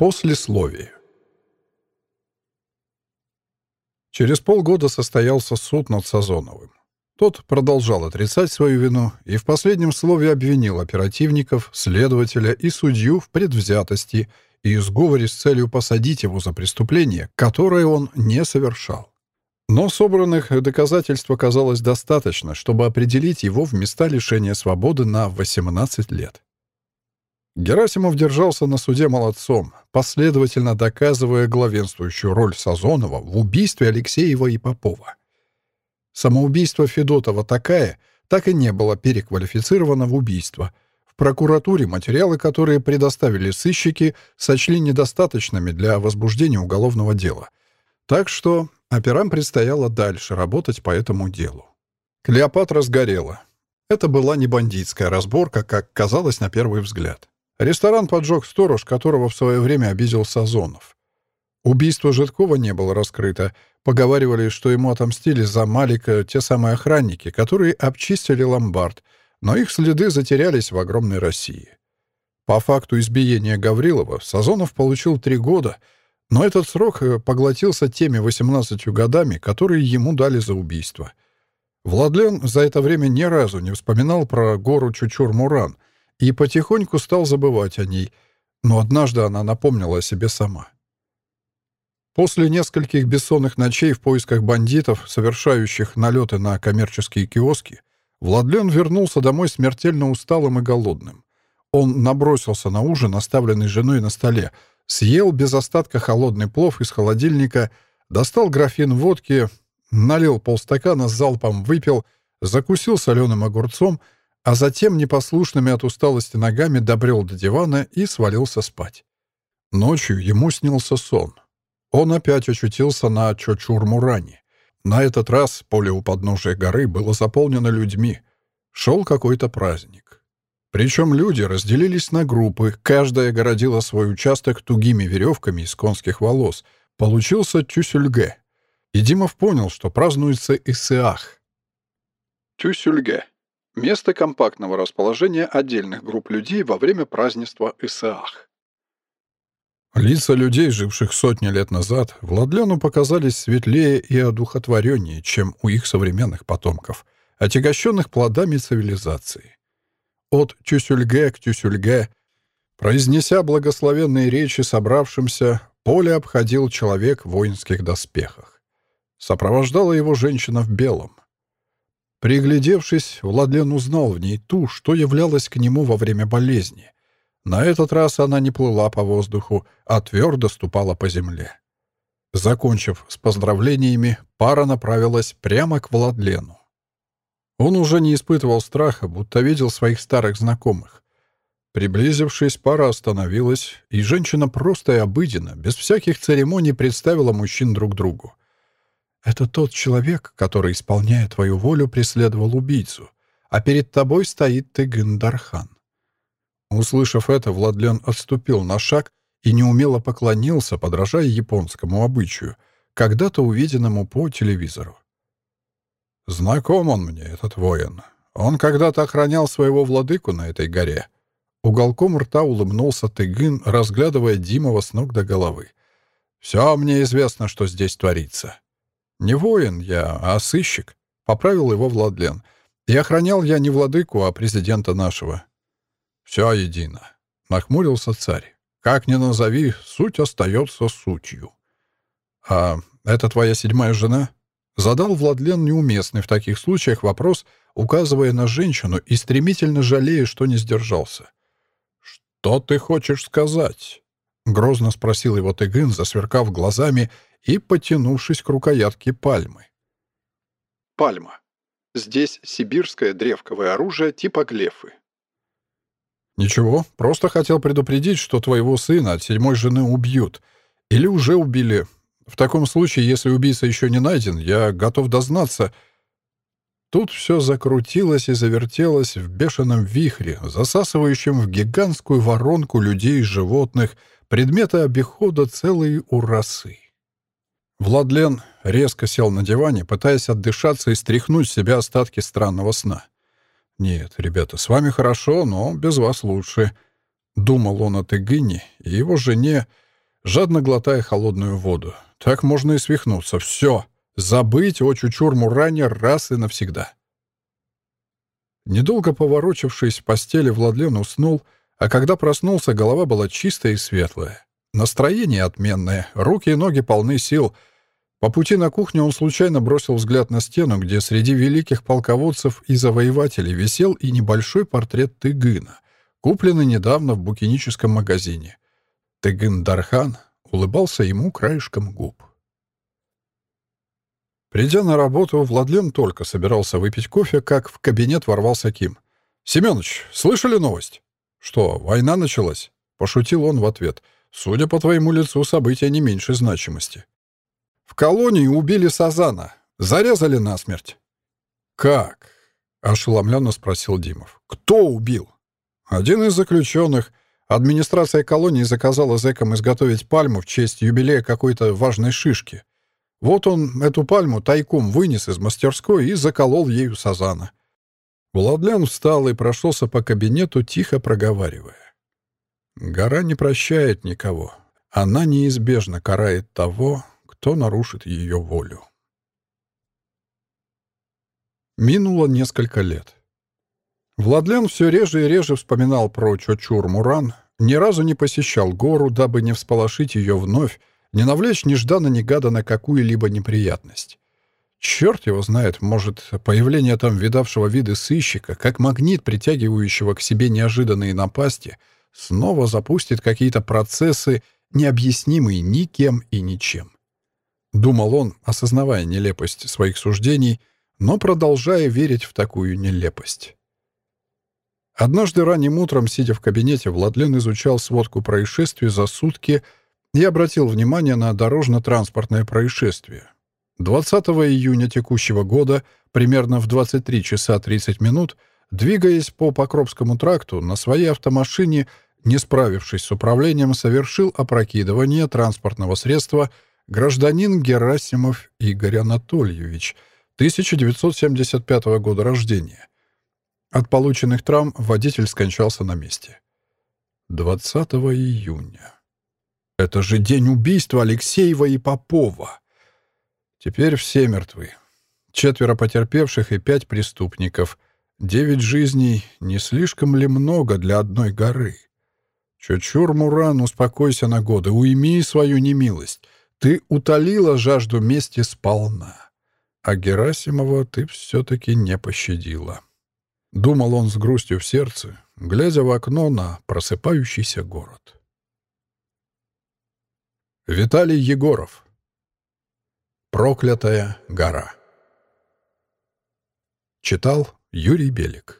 Послесловие. Через полгода состоялся суд над Сазоновым. Тот продолжал отрицать свою вину и в последнем слове обвинил оперативников, следователя и судью в предвзятости и сговоре с целью посадить его за преступление, которое он не совершал. Но собранных доказательств оказалось достаточно, чтобы определить его в места лишения свободы на 18 лет. Герасимов держался на суде молодцом, последовательно доказывая главенствующую роль Сазонова в убийстве Алексеева и Попова. Самоубийство Федотова такая так и не было переквалифицировано в убийство. В прокуратуре материалы, которые предоставили сыщики, сочли недостаточными для возбуждения уголовного дела. Так что операм предстояло дальше работать по этому делу. Клеопатра сгорела. Это была не бандитская разборка, как казалось на первый взгляд. Ресторан поджег сторож, которого в свое время обидел Сазонов. Убийство Житкова не было раскрыто. Поговаривали, что ему отомстили за Малика те самые охранники, которые обчистили ломбард, но их следы затерялись в огромной России. По факту избиения Гаврилова Сазонов получил три года, но этот срок э, поглотился теми 18 годами, которые ему дали за убийство. Владлен за это время ни разу не вспоминал про гору Чучур-Муран — и потихоньку стал забывать о ней, но однажды она напомнила о себе сама. После нескольких бессонных ночей в поисках бандитов, совершающих налеты на коммерческие киоски, Владлен вернулся домой смертельно усталым и голодным. Он набросился на ужин, оставленный женой на столе, съел без остатка холодный плов из холодильника, достал графин водки, налил полстакана, залпом выпил, закусил соленым огурцом — а затем непослушными от усталости ногами добрел до дивана и свалился спать. Ночью ему снился сон. Он опять очутился на Чочурмуране. На этот раз поле у подножия горы было заполнено людьми. Шел какой-то праздник. Причем люди разделились на группы, каждая городила свой участок тугими веревками из конских волос. Получился Тюсюльге. И Димов понял, что празднуется Исыах. Тюсюльге Место компактного расположения отдельных групп людей во время празднества Исаах. Лица людей, живших сотни лет назад, Владлену показались светлее и одухотвореннее, чем у их современных потомков, отягощенных плодами цивилизации. От Тюсюльге к Тюсюльге, произнеся благословенные речи собравшимся, поле обходил человек в воинских доспехах. Сопровождала его женщина в белом. Приглядевшись, Владлен узнал в ней ту, что являлась к нему во время болезни. На этот раз она не плыла по воздуху, а твердо ступала по земле. Закончив с поздравлениями, пара направилась прямо к Владлену. Он уже не испытывал страха, будто видел своих старых знакомых. Приблизившись, пара остановилась, и женщина просто и обыденно, без всяких церемоний, представила мужчин друг другу. Это тот человек, который, исполняя твою волю, преследовал убийцу, а перед тобой стоит ты, Гындархан». Услышав это, Владлен отступил на шаг и неумело поклонился, подражая японскому обычаю, когда-то увиденному по телевизору. «Знаком он мне, этот воин. Он когда-то охранял своего владыку на этой горе». Уголком рта улыбнулся Тыгын, разглядывая Димова с ног до головы. «Все мне известно, что здесь творится. «Не воин я, а сыщик», — поправил его Владлен. «И охранял я не владыку, а президента нашего». «Все едино», — нахмурился царь. «Как ни назови, суть остается сутью». «А это твоя седьмая жена?» Задал Владлен неуместный в таких случаях вопрос, указывая на женщину и стремительно жалея, что не сдержался. «Что ты хочешь сказать?» — грозно спросил его Тыгын, засверкав глазами и потянувшись к рукоятке пальмы. Пальма. Здесь сибирское древковое оружие типа глефы. «Ничего, просто хотел предупредить, что твоего сына от седьмой жены убьют. Или уже убили. В таком случае, если убийца еще не найден, я готов дознаться». Тут все закрутилось и завертелось в бешеном вихре, засасывающем в гигантскую воронку людей и животных, предметы обихода целые урасы. Владлен резко сел на диване, пытаясь отдышаться и стряхнуть с себя остатки странного сна. «Нет, ребята, с вами хорошо, но без вас лучше». Думал он о Тыгыне и его жене, жадно глотая холодную воду. Так можно и свихнуться. Все. Забыть о Чучур-Муране раз и навсегда. Недолго поворочившись в постели, Владлен уснул, а когда проснулся, голова была чистая и светлая. Настроение отменное, руки и ноги полны сил. По пути на кухню он случайно бросил взгляд на стену, где среди великих полководцев и завоевателей висел и небольшой портрет Тыгына, купленный недавно в букиническом магазине. Тыгын Дархан улыбался ему краешком губ. Придя на работу, Владлен только собирался выпить кофе, как в кабинет ворвался Ким. «Семёныч, слышали новость?» «Что, война началась?» — пошутил он в ответ. «Судя по твоему лицу, события не меньшей значимости». «В колонии убили Сазана. Зарезали насмерть». «Как?» — ошеломленно спросил Димов. «Кто убил?» «Один из заключенных. Администрация колонии заказала зэкам изготовить пальму в честь юбилея какой-то важной шишки. Вот он эту пальму тайком вынес из мастерской и заколол ею сазана. Владлен встал и прошелся по кабинету, тихо проговаривая. «Гора не прощает никого. Она неизбежно карает того, кто нарушит ее волю». Минуло несколько лет. Владлен все реже и реже вспоминал про Чочур-Муран, ни разу не посещал гору, дабы не всполошить ее вновь, не навлечь нежданно-негаданно какую-либо неприятность. Черт его знает, может, появление там видавшего виды сыщика, как магнит, притягивающего к себе неожиданные напасти, снова запустит какие-то процессы, необъяснимые никем и ничем. Думал он, осознавая нелепость своих суждений, но продолжая верить в такую нелепость. Однажды ранним утром, сидя в кабинете, Владлен изучал сводку происшествий за сутки — я обратил внимание на дорожно-транспортное происшествие. 20 июня текущего года, примерно в 23 часа 30 минут, двигаясь по Покровскому тракту, на своей автомашине, не справившись с управлением, совершил опрокидывание транспортного средства гражданин Герасимов Игорь Анатольевич, 1975 года рождения. От полученных травм водитель скончался на месте. 20 июня. Это же день убийства Алексеева и Попова. Теперь все мертвы. Четверо потерпевших и пять преступников. Девять жизней не слишком ли много для одной горы? Чучур Муран, успокойся на годы, уйми свою немилость. Ты утолила жажду мести сполна. А Герасимова ты все-таки не пощадила. Думал он с грустью в сердце, глядя в окно на просыпающийся город. Виталий Егоров. Проклятая гора. Читал Юрий Белик.